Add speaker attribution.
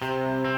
Speaker 1: Música